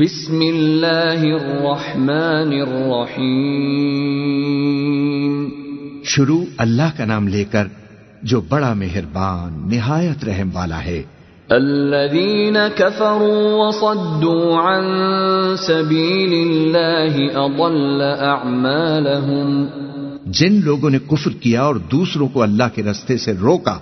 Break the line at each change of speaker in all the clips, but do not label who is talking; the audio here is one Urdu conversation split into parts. بسم اللہ الرحمن الرحیم شروع اللہ کا نام لے کر جو بڑا مہربان نہایت رحم والا ہے
وصدوا عن اضل
جن لوگوں نے کفر کیا اور دوسروں کو اللہ کے رستے سے روکا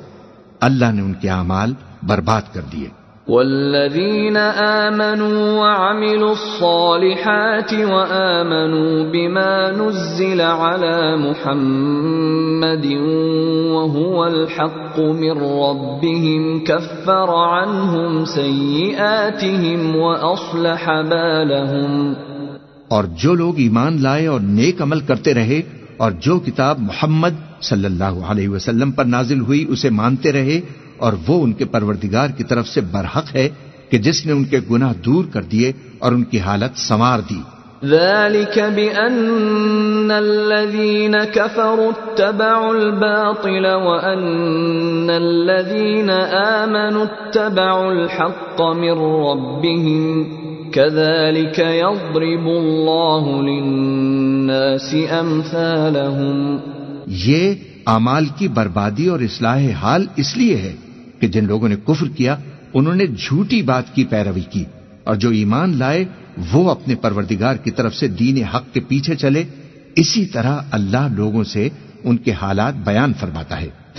اللہ نے ان کے اعمال برباد کر دیے
والذین آمنوا وعملوا الصالحات وآمنوا بما نزل على محمد وهو الحق من ربهم كفر عنهم سيئاتهم وأصلح بالهم
اور جو لوگ ایمان لائے اور نیک عمل کرتے رہے اور جو کتاب محمد صلی اللہ علیہ وسلم پر نازل ہوئی اسے مانتے رہے اور وہ ان کے پروردگار کی طرف سے برحق ہے کہ جس نے ان کے گناہ دور کر دیے اور ان کی حالت سنوار دی
ذلك بأن الذين كفروا اتبعوا الباطل وأن الذين آمنوا اتبعوا الحق من ربهم
كذلك يضرب الله للناس أمثالهم یہ اعمال کی بربادی اور اصلاح حال اس لیے ہے کہ جن لوگوں نے کفر کیا انہوں نے جھوٹی بات کی پیروی کی اور جو ایمان لائے وہ اپنے پروردگار کی طرف سے دین حق کے پیچھے چلے اسی طرح اللہ لوگوں سے ان کے حالات بیان فرماتا ہے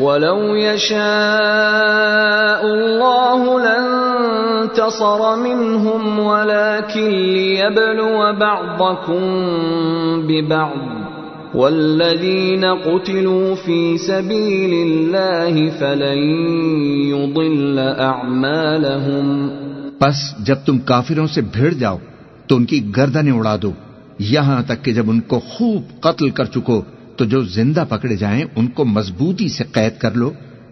ولو يشاء الله لانتصر منهم ولكن ليبلو بعضكم ببعض والذين قتلوا في سبيل الله فلن يضل اعمالهم
پس جب تم کافروں سے بھیڑ جاؤ تو ان کی گردنیں اڑا دو یہاں تک کہ جب ان کو خوب قتل کر چکو تو جو زندہ پکڑے جائیں ان کو مضبوطی سے قید کر لو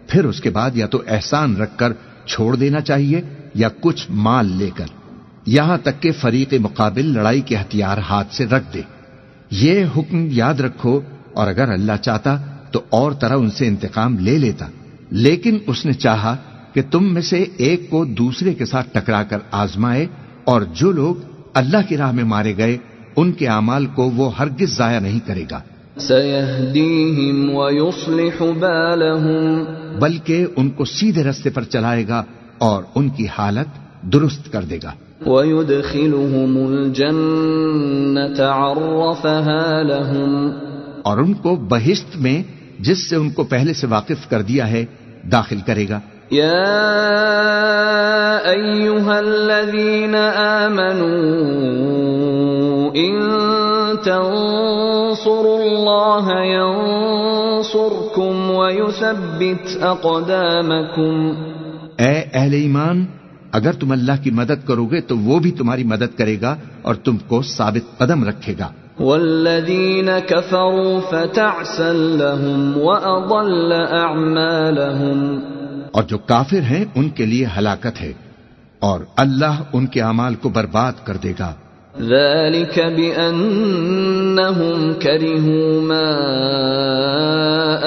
پھر اس کے بعد یا تو احسان رکھ کر چھوڑ دینا چاہیے یا کچھ مال لے کر یہاں تک کہ فریق مقابل لڑائی کے ہتھیار ہاتھ سے رکھ دے یہ حکم یاد رکھو اور اگر اللہ چاہتا تو اور طرح ان سے انتقام لے لیتا لیکن اس نے چاہا کہ تم میں سے ایک کو دوسرے کے ساتھ ٹکرا کر آزمائے اور جو لوگ اللہ کی راہ میں مارے گئے ان کے اعمال کو وہ ہرگز ضائع نہیں کرے گا سَيَهْدِيهِمْ وَيُصْلِحُ بَالَهُمْ بلکہ ان کو سیدھے رستے پر چلائے گا اور ان کی حالت درست کر دے گا
وَيُدْخِلُهُمُ الْجَنَّةَ عَرَّفَهَا
لَهُمْ اور ان کو بہشت میں جس سے ان کو پہلے سے واقف کر دیا ہے داخل کرے گا
یا ایوہا الذین آمنوا ان تنصروا اللہ ينصركم ويثبت اقدامكم
اے اہل ایمان اگر تم اللہ کی مدد کرو گے تو وہ بھی تمہاری مدد کرے گا اور تم کو ثابت قدم رکھے گا
والذین کفروا فتعسا لهم واضل اعمالهم
اور جو کافر ہیں ان کے لیے ہلاکت ہے اور اللہ ان کے اعمال کو برباد کر دے گا
ذلك بأنهم كرهوا ما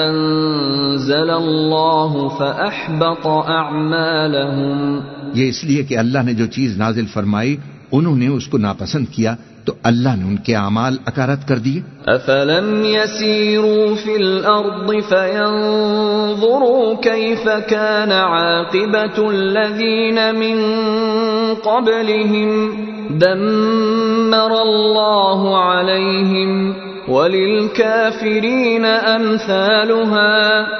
أنزل الله فأحبط أعمالهم یہ اس لیے کہ اللہ نے جو چیز نازل فرمائی انہوں نے اس کو ناپسند کیا تو اللہ نے ان کے اعمال اکارت کر دیے
افلم يسيروا في الارض فينظروا كيف كان عاقبه الذين من قبلهم دمر اللہ علیہم وللکافرین امثالها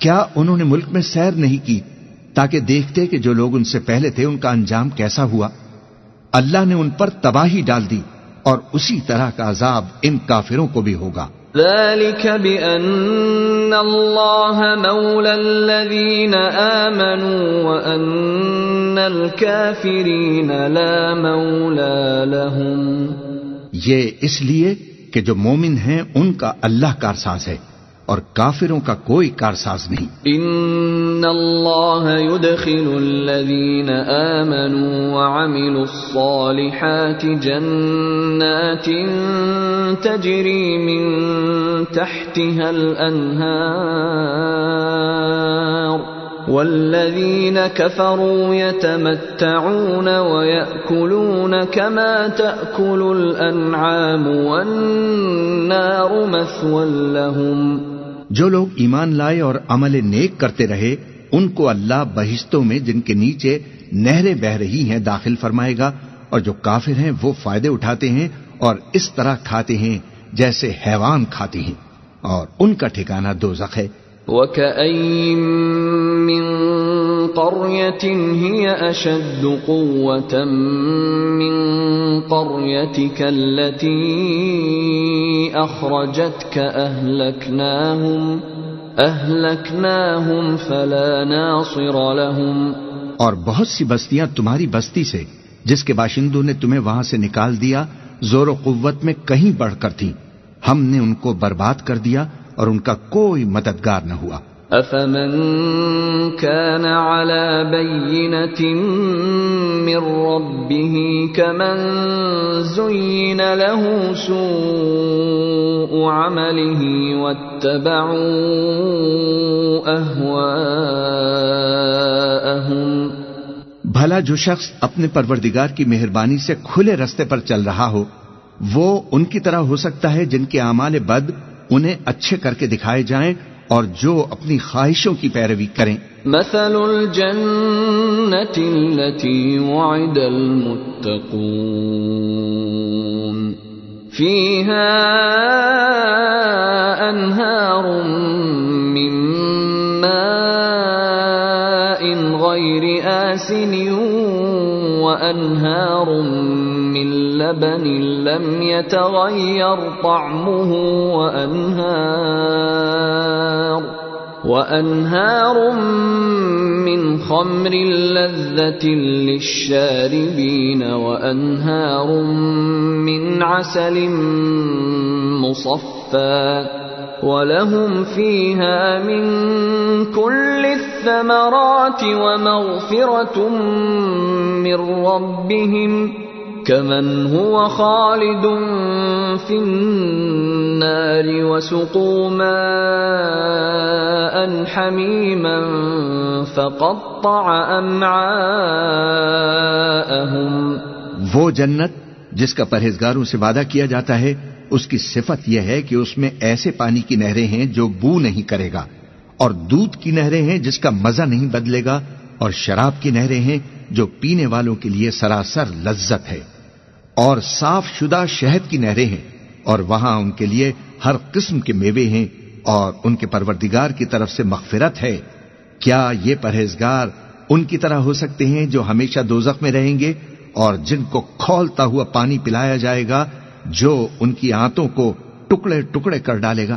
کیا انہوں نے ملک میں سیر نہیں کی تاکہ دیکھتے کہ جو لوگ ان سے پہلے تھے ان کا انجام کیسا ہوا اللہ نے ان پر تباہی ڈال دی اور اسی طرح کا عذاب ان کافروں کو بھی ہوگا
ذلك بأن الله مولى مولى الذين آمنوا وأن الكافرين لا لهم
یہ اس لیے کہ جو مومن ہیں ان کا اللہ کارساز ہے اور کافروں کا کوئی کارساز نہیں
ان ان يدخل الذين وعملوا الصالحات جنات من تحتها نلوین والذين كفروا يتمتعون ويأكلون
كما تأكل الأنعام والنار مثوى لهم جو لوگ ایمان لائے اور عمل نیک کرتے رہے ان کو اللہ بہشتوں میں جن کے نیچے نہریں بہ رہی ہیں داخل فرمائے گا اور جو کافر ہیں وہ فائدے اٹھاتے ہیں اور اس طرح کھاتے ہیں جیسے حیوان کھاتے ہیں اور ان کا ٹھکانہ دوزخ ہے اور بہت سی بستیاں تمہاری بستی سے جس کے باشندوں نے تمہیں وہاں سے نکال دیا زور و قوت میں کہیں بڑھ کر تھی ہم نے ان کو برباد کر دیا اور ان کا کوئی مددگار نہ ہوا
افمن كان على بينة من ربه كمن زين له سوء عمله واتبعوا أهواءهم
بھلا جو شخص اپنے پروردگار کی مہربانی سے کھلے رستے پر چل رہا ہو وہ ان کی طرح ہو سکتا ہے جن کے اعمال بد انہیں اچھے کر کے دکھائے جائیں اور جو اپنی خواہشوں کی پیروی کریں
مثل الجنة التي وعد المتقون فيها أنهار من ماء غير آسن وأنهار من من لبن لم يتغير طعمه وأنهار وأنهار من خمر لذة للشاربين وأنهار من عسل مصفى ولهم فيها من كل الثمرات ومغفرة من ربهم خالدوم
وہ جنت جس کا پرہزگاروں سے وعدہ کیا جاتا ہے اس کی صفت یہ ہے کہ اس میں ایسے پانی کی نہریں ہیں جو بو نہیں کرے گا اور دودھ کی نہریں ہیں جس کا مزہ نہیں بدلے گا اور شراب کی نہریں ہیں جو پینے والوں کے لیے سراسر لذت ہے اور صاف شدہ شہد کی نہریں ہیں اور وہاں ان کے لیے ہر قسم کے میوے ہیں اور ان کے پروردگار کی طرف سے مغفرت ہے کیا یہ پرہیزگار ان کی طرح ہو سکتے ہیں جو ہمیشہ دوزخ میں رہیں گے اور جن کو کھولتا ہوا پانی پلایا جائے گا جو ان کی آنتوں کو ٹکڑے ٹکڑے کر ڈالے گا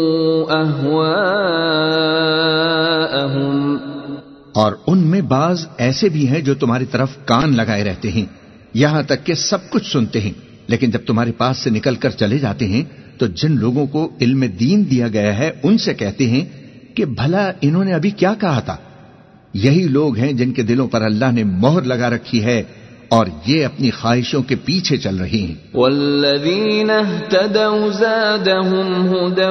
اور ان میں بعض ایسے بھی ہیں جو تمہاری طرف کان لگائے رہتے ہیں یہاں تک کہ سب کچھ سنتے ہیں لیکن جب تمہارے پاس سے نکل کر چلے جاتے ہیں تو جن لوگوں کو علم دین دیا گیا ہے ان سے کہتے ہیں کہ بھلا انہوں نے ابھی کیا کہا تھا یہی لوگ ہیں جن کے دلوں پر اللہ نے مہر لگا رکھی ہے اور یہ اپنی خواہشوں کے پیچھے چل رہی ہیں
والذین اہتدوا زادہم ہدا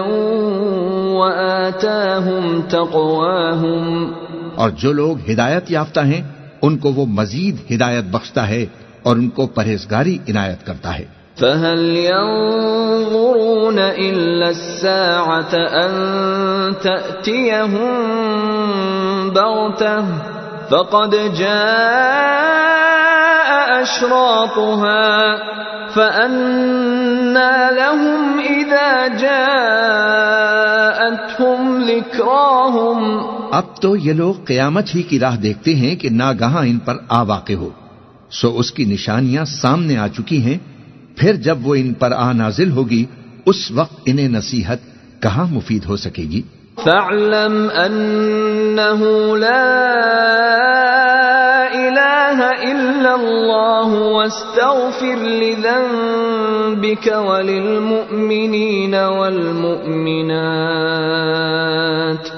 وآتاہم تقواہم
اور جو لوگ ہدایت یافتہ ہیں ان کو وہ مزید ہدایت بخشتا ہے اور ان کو پرہیزگاری عنایت کرتا ہے
فَهَلْ يَنظُرُونَ إِلَّا السَّاعَةَ أَن تَأْتِيَهُمْ بَغْتَهُ فَقَدْ جَاءَ اب
تو یہ لوگ قیامت ہی کی راہ دیکھتے ہیں کہ ناگاہ ان پر آ واقع ہو سو اس کی نشانیاں سامنے آ چکی ہیں پھر جب وہ ان پر آ نازل ہوگی اس وقت انہیں نصیحت کہاں مفید ہو سکے گی
لَا الہ الا اللہ واستغفر لذنبک وللمؤمنین والمؤمنات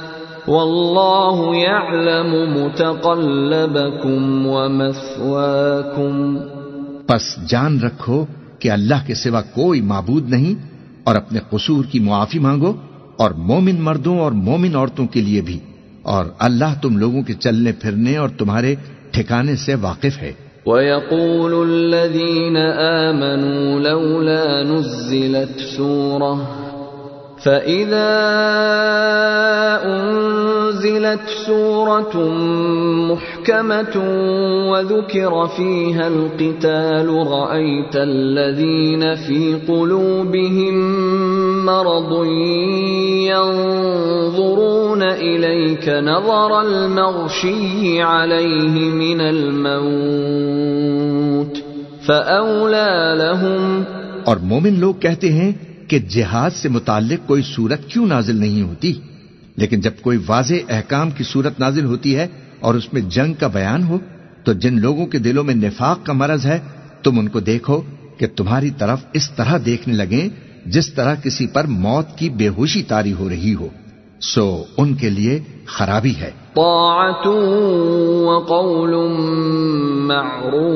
واللہ یعلم متقلبکم
ومثواکم پس جان رکھو کہ اللہ کے سوا کوئی معبود نہیں اور اپنے قصور کی معافی مانگو اور مومن مردوں اور مومن عورتوں کے لیے بھی اور اللہ تم لوگوں کے چلنے پھرنے اور تمہارے ٹھکانے سے واقف ہے
وَيَقُولُ الَّذِينَ آمَنُوا لَوْلَا نُزِّلَتْ سُورَةً فَإِذَا أُنزِلَتْ سُورَةٌ مُحْكَمَةٌ وَذُكِرَ فِيهَا الْقِتَالُ رَأَيْتَ الَّذِينَ فِي قُلُوبِهِمْ مرض ينظرون إليك نظر المغشي عليه من
الموت فأولى لهم اور مومن لوگ کہتے ہیں کہ جہاد سے متعلق کوئی صورت کیوں نازل نہیں ہوتی لیکن جب کوئی واضح احکام کی صورت نازل ہوتی ہے اور اس میں جنگ کا بیان ہو تو جن لوگوں کے دلوں میں نفاق کا مرض ہے تم ان کو دیکھو کہ تمہاری طرف اس طرح دیکھنے لگیں جس طرح کسی پر موت کی بے ہوشی تاری ہو رہی ہو سو ان کے لیے خرابی ہے
طاعت وقول معروف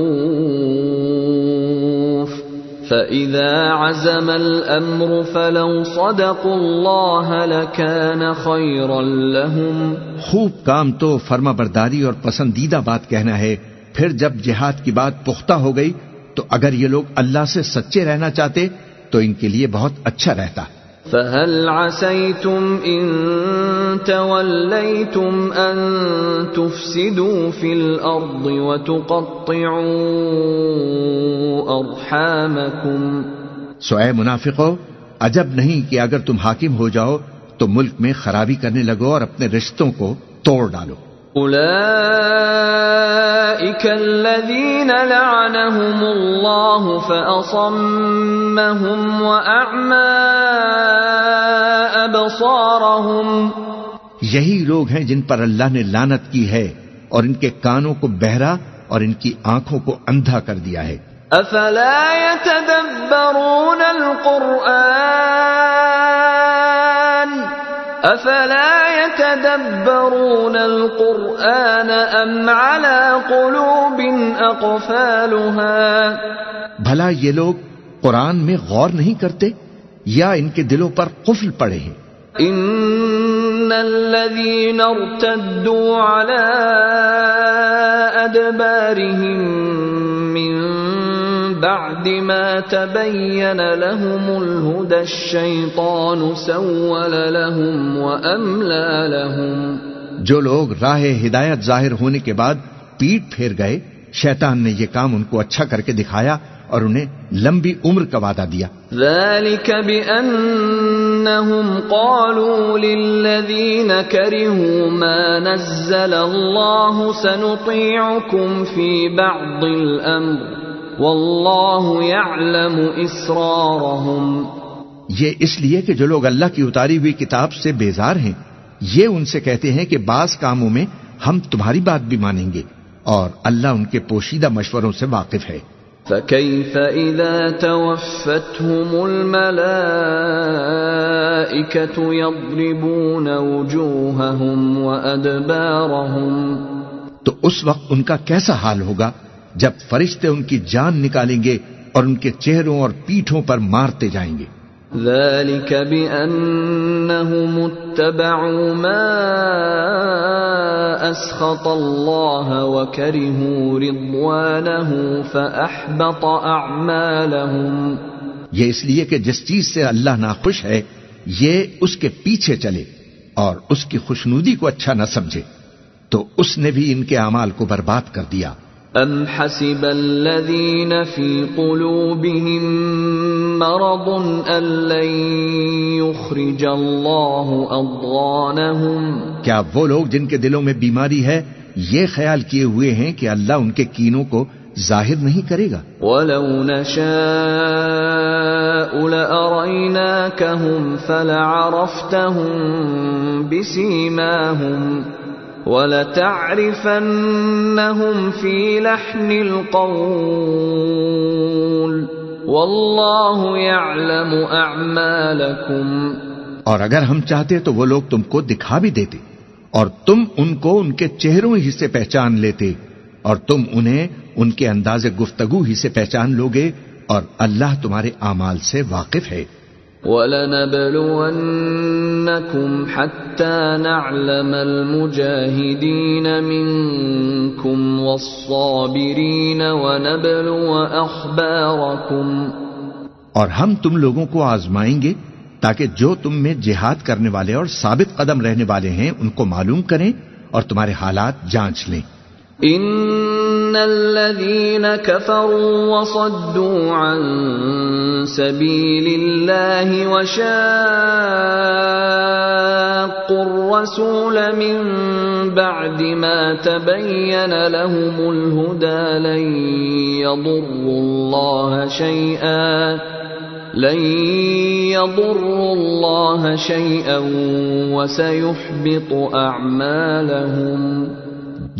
فَإِذَا عَزَمَ الْأَمْرُ فَلَوْ صَدَقُوا اللَّهَ لَكَانَ خَيْرًا
لَهُمْ خوب کام تو فرما برداری اور پسندیدہ بات کہنا ہے پھر جب جہاد کی بات پختہ ہو گئی تو اگر یہ لوگ اللہ سے سچے رہنا چاہتے تو ان کے لیے بہت اچھا رہتا
فَهَلْ عَسَيْتُمْ إِن تَوَلَّيْتُمْ أَن تُفْسِدُوا فِي الْأَرْضِ وَتُقَطِّعُوا
أَرْحَامَكُمْ سو اے منافقو عجب نہیں کہ اگر تم حاکم ہو جاؤ تو ملک میں خرابی کرنے لگو اور اپنے رشتوں کو توڑ ڈالو
أولئك الذين لعنهم الله فأصمهم وأعمى أبصارهم
یہی لوگ ہیں جن پر اللہ نے لانت کی ہے اور ان کے کانوں کو بہرا اور ان کی آنکھوں کو اندھا کر دیا ہے
افلا يتدبرون القرآن افلا يتدبرون القرآن ام على قلوب اقفالها
بھلا یہ لوگ قرآن میں غور نہیں کرتے یا ان کے دلوں پر قفل پڑے ہیں
ان الذين ارتدوا على ادبارهم من بعد ما تبين لهم لهم لهم الهدى الشيطان سول
جو لوگ راہ ہدایت ظاہر ہونے کے بعد پیٹ پھیر گئے شیطان نے یہ کام ان کو اچھا کر کے دکھایا اور انہیں لمبی عمر کا وعدہ دیا
کبھی ان سنفی باد
واللہ
يعلم اسرارهم
یہ اس لیے کہ جو لوگ اللہ کی اتاری ہوئی کتاب سے بیزار ہیں یہ ان سے کہتے ہیں کہ بعض کاموں میں ہم تمہاری بات بھی مانیں گے اور اللہ ان کے پوشیدہ مشوروں سے واقف ہے
فَكَيْفَ إِذَا تَوَفَّتْهُمُ الْمَلَائِكَةُ يَضْرِبُونَ وُجُوهَهُمْ وَأَدْبَارَهُمْ
تو اس وقت ان کا کیسا حال ہوگا جب فرشتے ان کی جان نکالیں گے اور ان کے چہروں اور پیٹھوں پر مارتے جائیں گے یہ اس لیے کہ جس چیز سے اللہ ناخوش ہے یہ اس کے پیچھے چلے اور اس کی خوشنودی کو اچھا نہ سمجھے تو اس نے بھی ان کے اعمال کو برباد کر دیا کیا وہ لوگ جن کے دلوں میں بیماری ہے یہ خیال کیے ہوئے ہیں کہ اللہ ان کے کینوں کو ظاہر نہیں کرے گا
وَلَوْ نَشَاءُ لَأَرَيْنَاكَهُمْ فَلَعَرَفْتَهُمْ بِسِيمَاهُمْ وَلَتَعْرِفَنَّهُمْ فِي لَحْنِ الْقَوْلِ وَاللَّهُ يَعْلَمُ أَعْمَالَكُمْ
اور اگر ہم چاہتے تو وہ لوگ تم کو دکھا بھی دیتے اور تم ان کو ان کے چہروں ہی سے پہچان لیتے اور تم انہیں ان کے انداز گفتگو ہی سے پہچان لوگے اور اللہ تمہارے اعمال سے واقف ہے
وَلَنَبْلُوَنَّكُمْ حَتَّى نَعْلَمَ الْمُجَاهِدِينَ مِنْكُمْ وَالصَّابِرِينَ وَنَبْلُوَ أَخْبَارَكُمْ
اور ہم تم لوگوں کو آزمائیں گے تاکہ جو تم میں جہاد کرنے والے اور ثابت قدم رہنے والے ہیں ان کو معلوم کریں اور تمہارے حالات جانچ لیں
اِنَّ ان الذين كفروا وصدوا عن سبيل الله وشاقوا الرسول من بعد ما تبين لهم الهدى لن يضر الله شيئا لن يضر الله شيئا وسيحبط
اعمالهم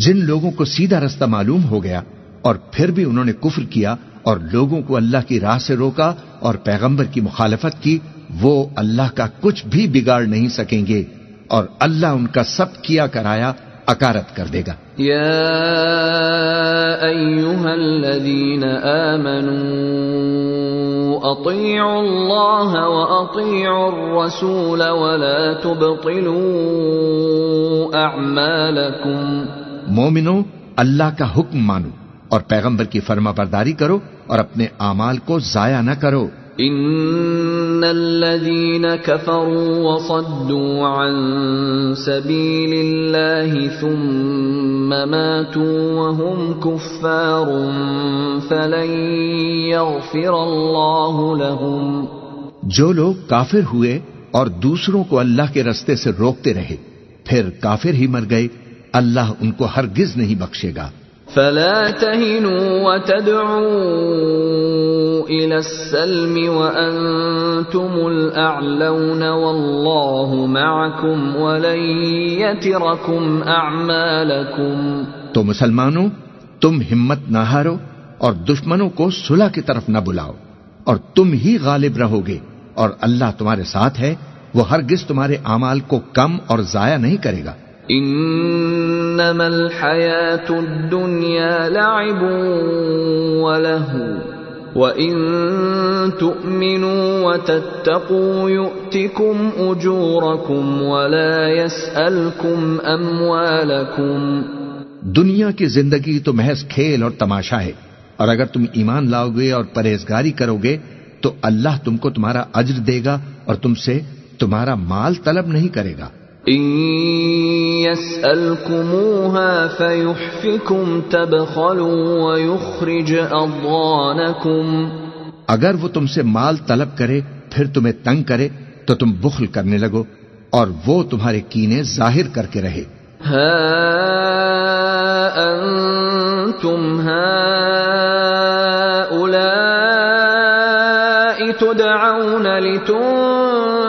جن لوگوں کو سیدھا رستہ معلوم ہو گیا اور پھر بھی انہوں نے کفر کیا اور لوگوں کو اللہ کی راہ سے روکا اور پیغمبر کی مخالفت کی وہ اللہ کا کچھ بھی بگاڑ نہیں سکیں گے اور اللہ ان کا سب کیا کرایا اکارت کر دے گا
الذین آمنوا اطیعوا اطیعوا اللہ و الرسول ولا تبطلوا اعمالکم
مومنو اللہ کا حکم مانو اور پیغمبر کی فرما برداری کرو اور اپنے اعمال کو ضائع نہ کرو ان
الذين كفروا وصدوا عن سبيل الله الله ثم ماتوا وهم كفار فلن يغفر لهم
جو لوگ کافر ہوئے اور دوسروں کو اللہ کے رستے سے روکتے رہے پھر کافر ہی مر گئے اللہ ان کو ہرگز نہیں بخشے گا
فلا تهنوا وتدعوا الى السلم وانتم الاعلون والله معكم ولن يتركم اعمالكم
تو مسلمانوں تم ہمت نہ ہارو اور دشمنوں کو صلح کی طرف نہ بلاؤ اور تم ہی غالب رہو گے اور اللہ تمہارے ساتھ ہے وہ ہرگز تمہارے اعمال کو کم اور ضائع نہیں کرے گا
انما الحیات الدنیا لعب ولہ وَإِن تُؤْمِنُوا وَتَتَّقُوا يُؤْتِكُمْ أُجُورَكُمْ وَلَا يَسْأَلْكُمْ أَمْوَالَكُمْ
دنیا کی زندگی تو محض کھیل اور تماشا ہے اور اگر تم ایمان لاؤ گے اور پرہیزگاری کرو گے تو اللہ تم کو تمہارا اجر دے گا اور تم سے تمہارا مال طلب نہیں کرے گا
اگر
وہ تم سے مال طلب کرے پھر تمہیں تنگ کرے تو تم بخل کرنے لگو اور وہ تمہارے کینے ظاہر کر کے رہے
تو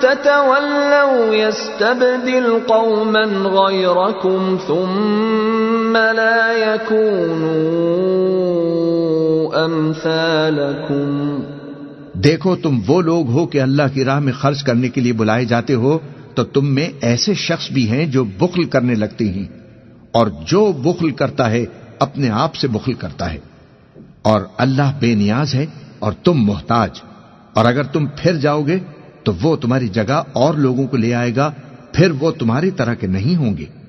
دیکھو
تم وہ لوگ ہو کہ اللہ کی راہ میں خرچ کرنے کے لیے بلائے جاتے ہو تو تم میں ایسے شخص بھی ہیں جو بخل کرنے لگتے ہیں اور جو بخل کرتا ہے اپنے آپ سے بخل کرتا ہے اور اللہ بے نیاز ہے اور تم محتاج اور اگر تم پھر جاؤ گے تو وہ تمہاری جگہ اور لوگوں کو لے آئے گا پھر وہ تمہاری طرح کے نہیں ہوں گے